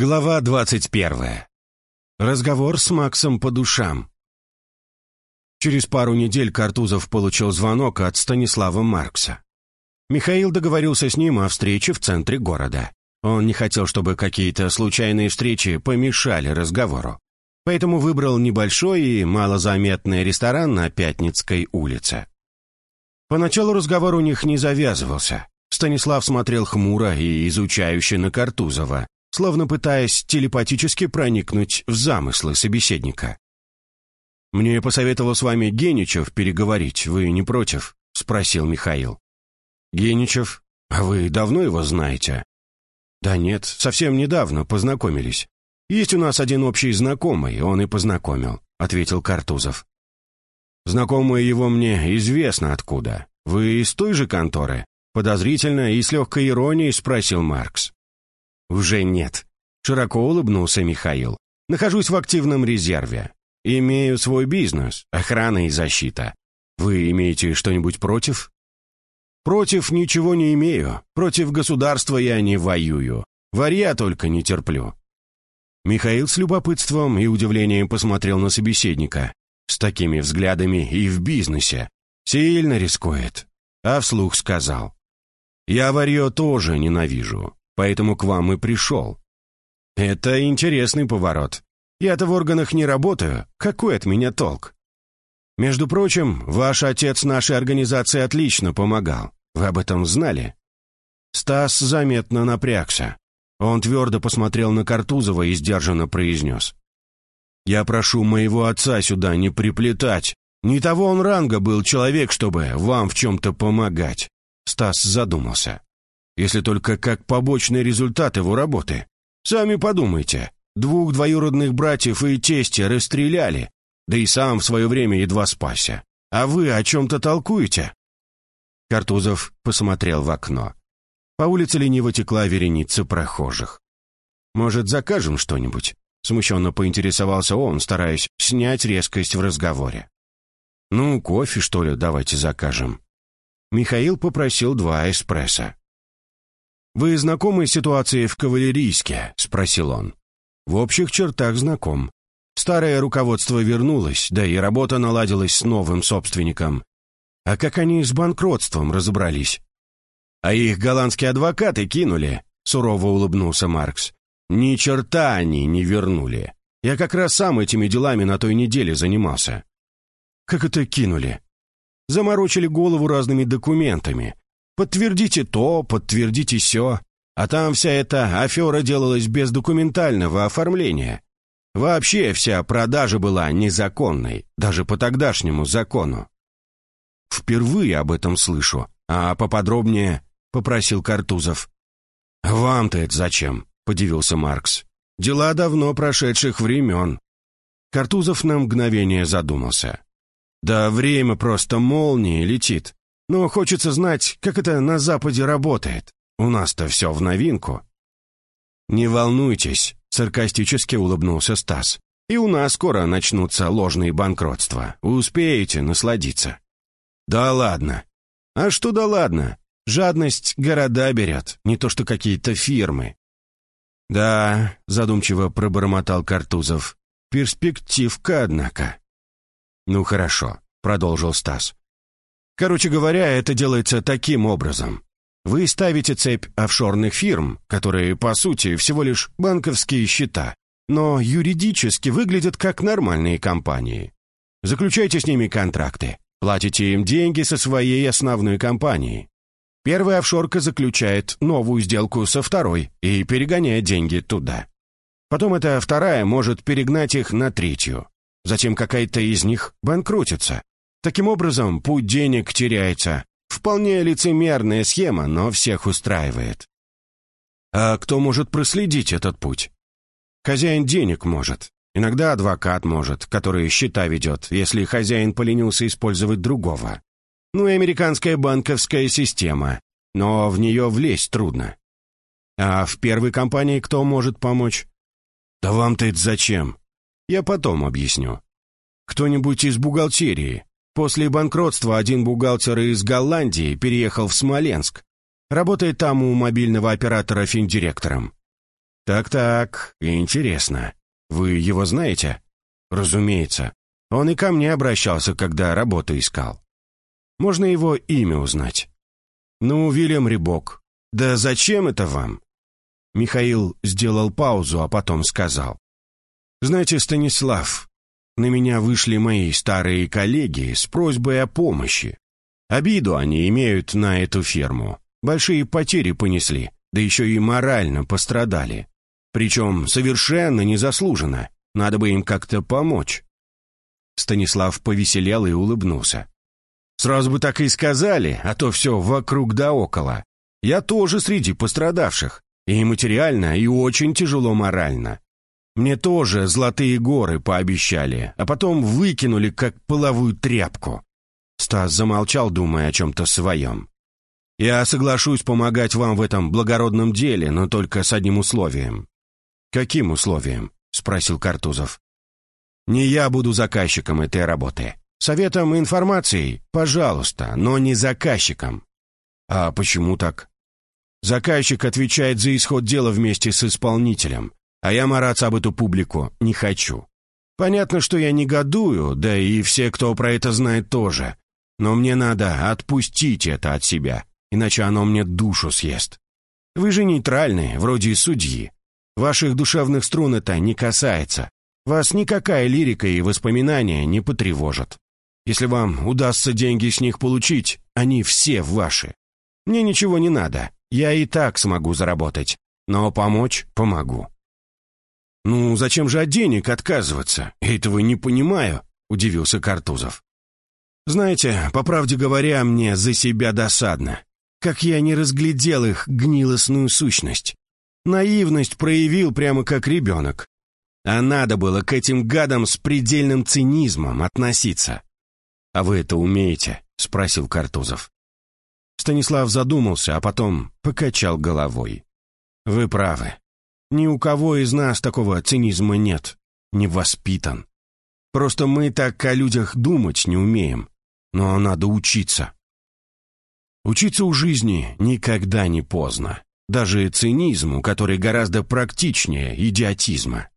Глава 21. Разговор с Максом по душам. Через пару недель Картузов получил звонок от Станислава Маркса. Михаил договорился с ним о встрече в центре города. Он не хотел, чтобы какие-то случайные встречи помешали разговору. Поэтому выбрал небольшой и малозаметный ресторан на Пятницкой улице. Поначалу разговор у них не завязывался. Станислав смотрел хмуро и изучающе на Картузова, словно пытаясь телепатически проникнуть в замыслы собеседника. «Мне посоветовал с вами Геничев переговорить, вы не против?» — спросил Михаил. «Геничев? А вы давно его знаете?» «Да нет, совсем недавно познакомились. Есть у нас один общий знакомый, он и познакомил», — ответил Картузов. «Знакомое его мне известно откуда. Вы из той же конторы?» Подозрительно и с легкой иронией спросил Маркс. «Уже нет». Широко улыбнулся Михаил. «Нахожусь в активном резерве. Имею свой бизнес, охрана и защита. Вы имеете что-нибудь против?» «Против ничего не имею. Против государства я не воюю. Варья только не терплю». Михаил с любопытством и удивлением посмотрел на собеседника. С такими взглядами и в бизнесе. Сильно рискует. А вслух сказал. «Я варье тоже ненавижу поэтому к вам и пришел». «Это интересный поворот. Я-то в органах не работаю. Какой от меня толк?» «Между прочим, ваш отец нашей организации отлично помогал. Вы об этом знали?» Стас заметно напрягся. Он твердо посмотрел на Картузова и сдержанно произнес. «Я прошу моего отца сюда не приплетать. Не того он ранга был человек, чтобы вам в чем-то помогать». Стас задумался если только как побочный результат его работы. Сами подумайте, двух двоюродных братьев и тестя расстреляли, да и сам в свое время едва спасся. А вы о чем-то толкуете?» Картузов посмотрел в окно. По улице лениво текла вереница прохожих. «Может, закажем что-нибудь?» Смущенно поинтересовался он, стараясь снять резкость в разговоре. «Ну, кофе, что ли, давайте закажем». Михаил попросил два эспрессо. «Вы знакомы с ситуацией в Кавалерийске?» — спросил он. «В общих чертах знаком. Старое руководство вернулось, да и работа наладилась с новым собственником. А как они с банкротством разобрались?» «А их голландские адвокаты кинули», — сурово улыбнулся Маркс. «Ни черта они не вернули. Я как раз сам этими делами на той неделе занимался». «Как это кинули?» «Заморочили голову разными документами, Подтвердите то, подтвердите сё. А там вся эта афера делалась без документального оформления. Вообще вся продажа была незаконной, даже по тогдашнему закону. «Впервые об этом слышу, а поподробнее?» — попросил Картузов. «Вам-то это зачем?» — подивился Маркс. «Дела давно прошедших времен». Картузов на мгновение задумался. «Да время просто молнией летит. Но хочется знать, как это на Западе работает. У нас-то все в новинку». «Не волнуйтесь», — саркастически улыбнулся Стас. «И у нас скоро начнутся ложные банкротства. Успеете насладиться». «Да ладно». «А что да ладно? Жадность города берет, не то что какие-то фирмы». «Да», — задумчиво пробормотал Картузов. «Перспективка, однако». «Ну хорошо», — продолжил Стас. Короче говоря, это делается таким образом. Вы ставите цепь офшорных фирм, которые, по сути, всего лишь банковские счета, но юридически выглядят как нормальные компании. Заключайте с ними контракты, платите им деньги со своей основной компании. Первая офшорка заключает новую сделку со второй и перегоняет деньги туда. Потом эта вторая может перегнать их на третью. Затем какая-то из них банкротится. Таким образом, путь денег теряется. Вполне лицемерная схема, но всех устраивает. А кто может проследить этот путь? Хозяин денег может. Иногда адвокат может, который счета ведет, если хозяин поленился использовать другого. Ну и американская банковская система, но в нее влезть трудно. А в первой компании кто может помочь? Да вам-то это зачем? Я потом объясню. Кто-нибудь из бухгалтерии, После банкротства один бухгалтер из Голландии переехал в Смоленск. Работает там у мобильного оператора финдиректором. «Так-так, интересно. Вы его знаете?» «Разумеется. Он и ко мне обращался, когда работу искал. Можно его имя узнать?» «Ну, Вильям Рибок. Да зачем это вам?» Михаил сделал паузу, а потом сказал. «Знаете, Станислав, на меня вышли мои старые коллеги с просьбой о помощи. Обиду они имеют на эту ферму. Большие потери понесли, да еще и морально пострадали. Причем совершенно незаслуженно. Надо бы им как-то помочь». Станислав повеселел и улыбнулся. «Сразу бы так и сказали, а то все вокруг да около. Я тоже среди пострадавших. И материально, и очень тяжело морально. Мне тоже золотые горы пообещали, а потом выкинули, как половую тряпку. Стас замолчал, думая о чем-то своем. «Я соглашусь помогать вам в этом благородном деле, но только с одним условием». «Каким условием?» — спросил Картузов. «Не я буду заказчиком этой работы. Советом и информацией, пожалуйста, но не заказчиком». «А почему так?» Заказчик отвечает за исход дела вместе с исполнителем, а я мараться об эту публику не хочу. Понятно, что я негодую, да и все, кто про это знает, тоже. Но мне надо отпустить это от себя, иначе оно мне душу съест. Вы же нейтральны, вроде судьи. Ваших душевных струн это не касается. Вас никакая лирика и воспоминания не потревожат. Если вам удастся деньги с них получить, они все ваши. Мне ничего не надо, я и так смогу заработать, но помочь помогу». «Ну, зачем же от денег отказываться? Этого не понимаю», — удивился Картузов. «Знаете, по правде говоря, мне за себя досадно. Как я не разглядел их гнилостную сущность. Наивность проявил прямо как ребенок. А надо было к этим гадам с предельным цинизмом относиться». «А вы это умеете?» — спросил Картузов. Станислав задумался, а потом покачал головой. «Вы правы. Ни у кого из нас такого цинизма нет. Не воспитан. Просто мы так о людях думать не умеем. Но надо учиться. Учиться у жизни никогда не поздно. Даже цинизму, который гораздо практичнее идиотизма.